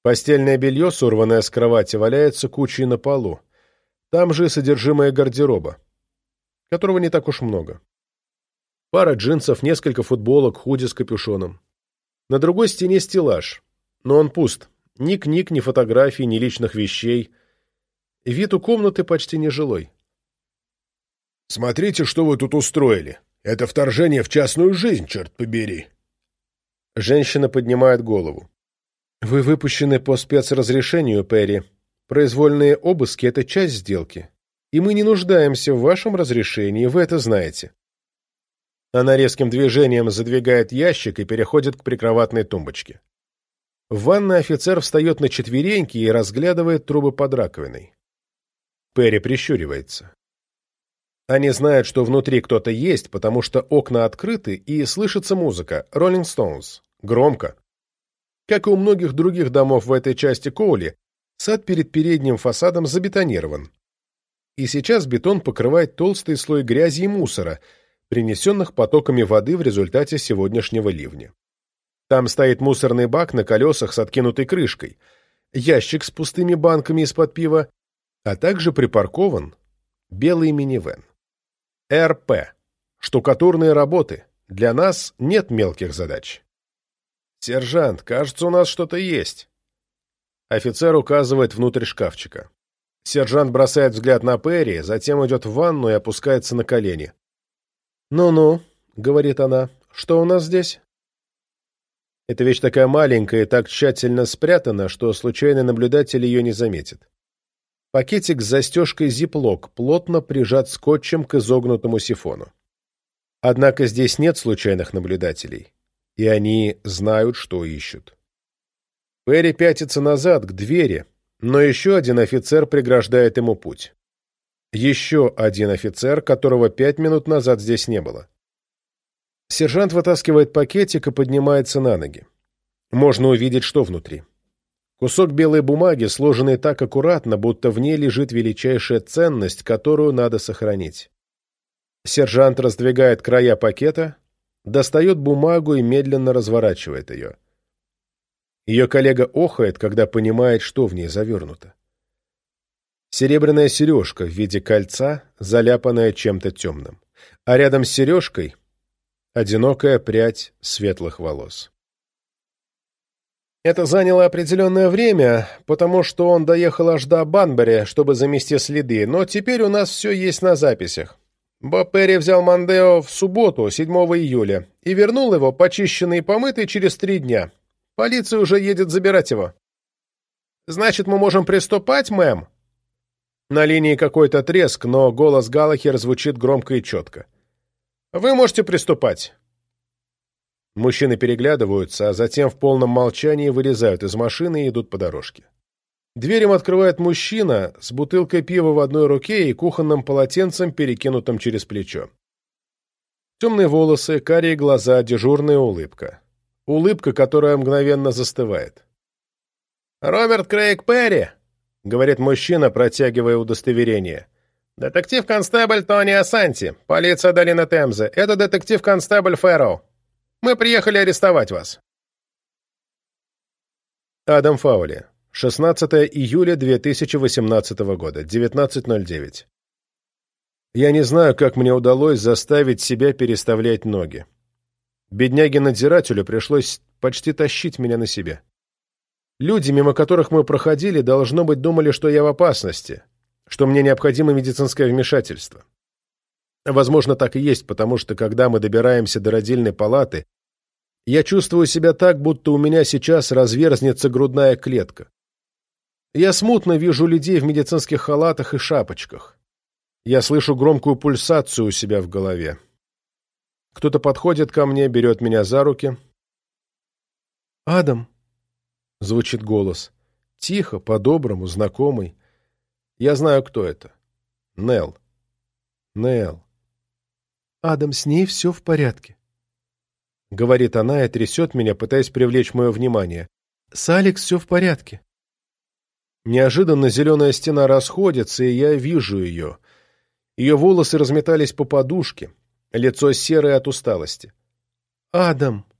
Постельное белье, сорванное с кровати, валяется кучей на полу. Там же содержимое гардероба, которого не так уж много. Пара джинсов, несколько футболок, худи с капюшоном. На другой стене стеллаж, но он пуст. Ни книг, ни фотографий, ни личных вещей. Вид у комнаты почти нежилой. «Смотрите, что вы тут устроили. Это вторжение в частную жизнь, черт побери!» Женщина поднимает голову. «Вы выпущены по спецразрешению, Перри. Произвольные обыски — это часть сделки. И мы не нуждаемся в вашем разрешении, вы это знаете». Она резким движением задвигает ящик и переходит к прикроватной тумбочке. В ванной офицер встает на четвереньки и разглядывает трубы под раковиной. Перри прищуривается. Они знают, что внутри кто-то есть, потому что окна открыты и слышится музыка «Роллинг Стоунс». Громко. Как и у многих других домов в этой части Коули, сад перед передним фасадом забетонирован. И сейчас бетон покрывает толстый слой грязи и мусора, принесенных потоками воды в результате сегодняшнего ливня. Там стоит мусорный бак на колесах с откинутой крышкой, ящик с пустыми банками из-под пива, а также припаркован белый минивэн. РП. Штукатурные работы. Для нас нет мелких задач. «Сержант, кажется, у нас что-то есть». Офицер указывает внутрь шкафчика. Сержант бросает взгляд на Перри, затем идет в ванну и опускается на колени. «Ну-ну», — говорит она, — «что у нас здесь?» Эта вещь такая маленькая и так тщательно спрятана, что случайный наблюдатель ее не заметит. Пакетик с застежкой зиплок плотно прижат скотчем к изогнутому сифону. Однако здесь нет случайных наблюдателей, и они знают, что ищут. Перри пятится назад, к двери, но еще один офицер преграждает ему путь. Еще один офицер, которого пять минут назад здесь не было. Сержант вытаскивает пакетик и поднимается на ноги. Можно увидеть, что внутри. Кусок белой бумаги, сложенный так аккуратно, будто в ней лежит величайшая ценность, которую надо сохранить. Сержант раздвигает края пакета, достает бумагу и медленно разворачивает ее. Ее коллега охает, когда понимает, что в ней завернуто. Серебряная сережка в виде кольца, заляпанная чем-то темным. А рядом с сережкой — одинокая прядь светлых волос. Это заняло определенное время, потому что он доехал аж до Банбери, чтобы замести следы, но теперь у нас все есть на записях. Боб Перри взял Мандео в субботу, 7 июля, и вернул его, почищенный и помытый, через три дня. Полиция уже едет забирать его. «Значит, мы можем приступать, мэм?» На линии какой-то треск, но голос Галлахер звучит громко и четко. «Вы можете приступать. Мужчины переглядываются, а затем в полном молчании вылезают из машины и идут по дорожке. Дверь им открывает мужчина с бутылкой пива в одной руке и кухонным полотенцем, перекинутым через плечо. Темные волосы, карие глаза, дежурная улыбка. Улыбка, которая мгновенно застывает. «Роберт Крейг Перри», — говорит мужчина, протягивая удостоверение. «Детектив-констебль Тони Асанти, полиция долины Темзы. Это детектив-констебль Фэрроу. Мы приехали арестовать вас. Адам Фаули. 16 июля 2018 года, 19.09. Я не знаю, как мне удалось заставить себя переставлять ноги. Бедняге-надзирателю пришлось почти тащить меня на себе. Люди, мимо которых мы проходили, должно быть, думали, что я в опасности, что мне необходимо медицинское вмешательство. Возможно, так и есть, потому что, когда мы добираемся до родильной палаты, я чувствую себя так, будто у меня сейчас разверзнется грудная клетка. Я смутно вижу людей в медицинских халатах и шапочках. Я слышу громкую пульсацию у себя в голове. Кто-то подходит ко мне, берет меня за руки. «Адам!» — звучит голос. Тихо, по-доброму, знакомый. Я знаю, кто это. Нел. Нел. «Адам, с ней все в порядке». — говорит она и трясет меня, пытаясь привлечь мое внимание. «С Алекс все в порядке». Неожиданно зеленая стена расходится, и я вижу ее. Ее волосы разметались по подушке, лицо серое от усталости. «Адам!» —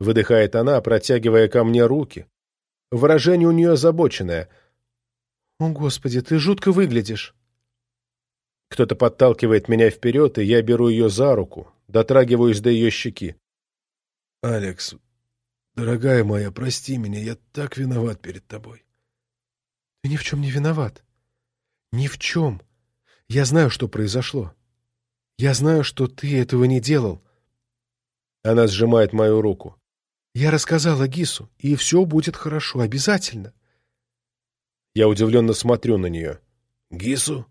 выдыхает она, протягивая ко мне руки. Выражение у нее озабоченное. «О, Господи, ты жутко выглядишь. Кто-то подталкивает меня вперед, и я беру ее за руку, дотрагиваюсь до ее щеки. «Алекс, дорогая моя, прости меня, я так виноват перед тобой». «Ты ни в чем не виноват. Ни в чем. Я знаю, что произошло. Я знаю, что ты этого не делал». Она сжимает мою руку. «Я рассказала Гису, и все будет хорошо, обязательно». Я удивленно смотрю на нее. «Гису?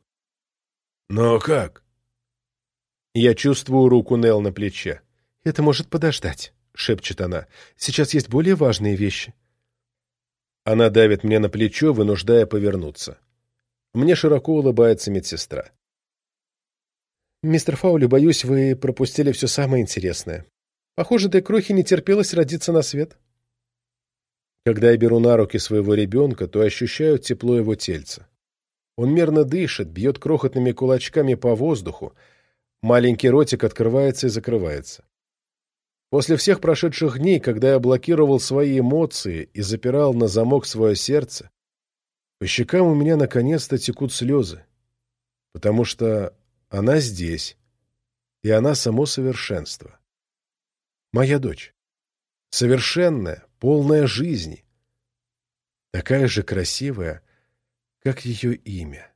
Но как?» Я чувствую руку Нел на плече. «Это может подождать», — шепчет она. «Сейчас есть более важные вещи». Она давит мне на плечо, вынуждая повернуться. Мне широко улыбается медсестра. «Мистер Фаули, боюсь, вы пропустили все самое интересное. Похоже, этой крохи не терпелось родиться на свет». Когда я беру на руки своего ребенка, то ощущаю тепло его тельца. Он мерно дышит, бьет крохотными кулачками по воздуху, Маленький ротик открывается и закрывается. После всех прошедших дней, когда я блокировал свои эмоции и запирал на замок свое сердце, по щекам у меня наконец-то текут слезы, потому что она здесь, и она само совершенство. Моя дочь. Совершенная, полная жизни. Такая же красивая, как ее имя.